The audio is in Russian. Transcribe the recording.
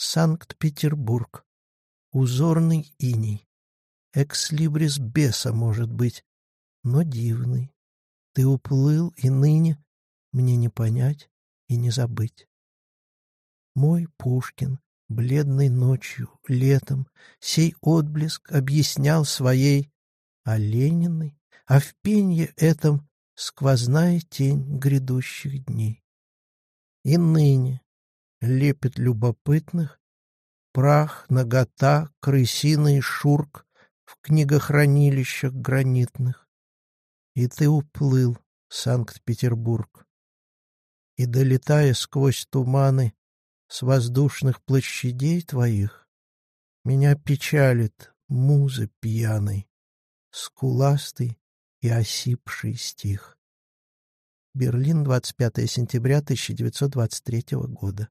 Санкт-Петербург. Узорный иней. Экслибрис беса, может быть, но дивный. Ты уплыл, и ныне мне не понять и не забыть. Мой Пушкин, бледной ночью, летом, сей отблеск объяснял своей, а Лениной, а в пенье этом сквозная тень грядущих дней. И ныне лепет любопытных, прах, нагота, крысиный шурк в книгохранилищах гранитных. И ты уплыл, Санкт-Петербург. И, долетая сквозь туманы с воздушных площадей твоих, Меня печалит музы пьяной, скуластый и осипший стих. Берлин, 25 сентября 1923 года.